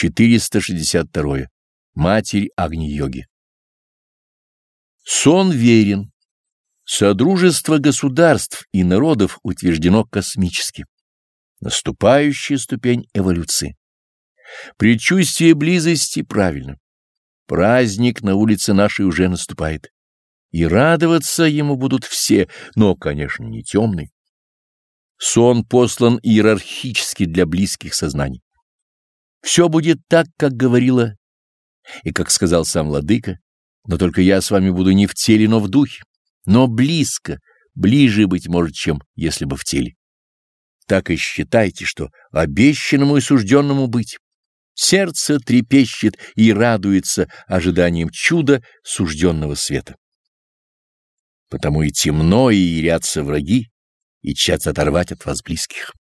462. Матерь Агни-йоги. Сон верен. Содружество государств и народов утверждено космически. Наступающая ступень эволюции. Предчувствие близости правильно. Праздник на улице нашей уже наступает. И радоваться ему будут все, но, конечно, не темный. Сон послан иерархически для близких сознаний. Все будет так, как говорила и как сказал сам Владыка, но только я с вами буду не в теле, но в духе, но близко, ближе быть может, чем если бы в теле. Так и считайте, что обещанному и сужденному быть. Сердце трепещет и радуется ожиданием чуда сужденного света. Потому и темно, и ярятся враги, и чат оторвать от вас близких.